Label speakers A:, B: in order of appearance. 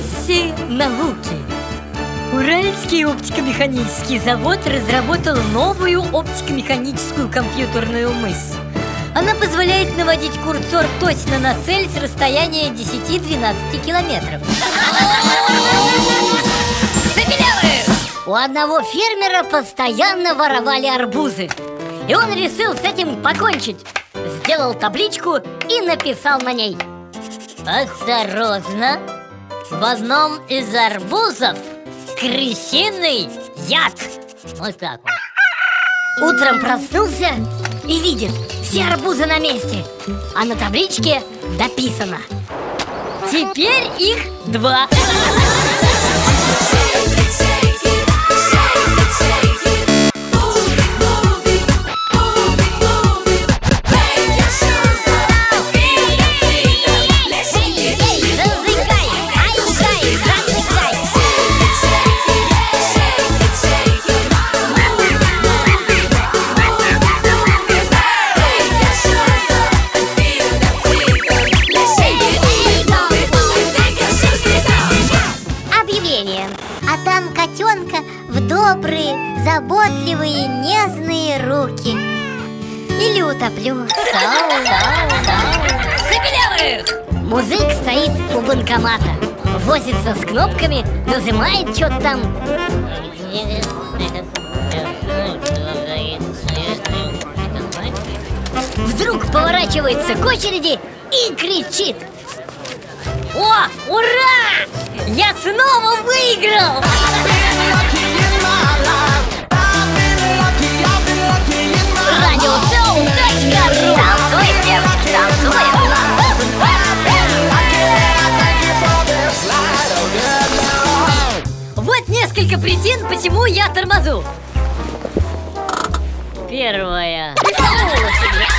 A: вопросе науки. Уральский оптико-механический завод разработал новую оптико-механическую компьютерную мысь. Она позволяет наводить курсор точно на цель с расстояния 10-12 километров. У одного фермера постоянно воровали арбузы. И он решил с этим покончить. Сделал табличку и написал на ней. Осторожно, в одном из арбузов. Крысиный яд. Вот так вот. Утром проснулся и видит Все арбузы на месте А на табличке дописано. Теперь их два
B: А там котенка в добрые, заботливые, нежные руки. Или утоплю.
A: Музык стоит у банкомата. Возится с кнопками, нажимает что-то там. Вдруг поворачивается к очереди и кричит О, ура! Я снова выиграл! Радиошоу «Точка.ру» Танцуем, танцуем. Вот несколько причин, почему я тормозу. Первая
B: Громче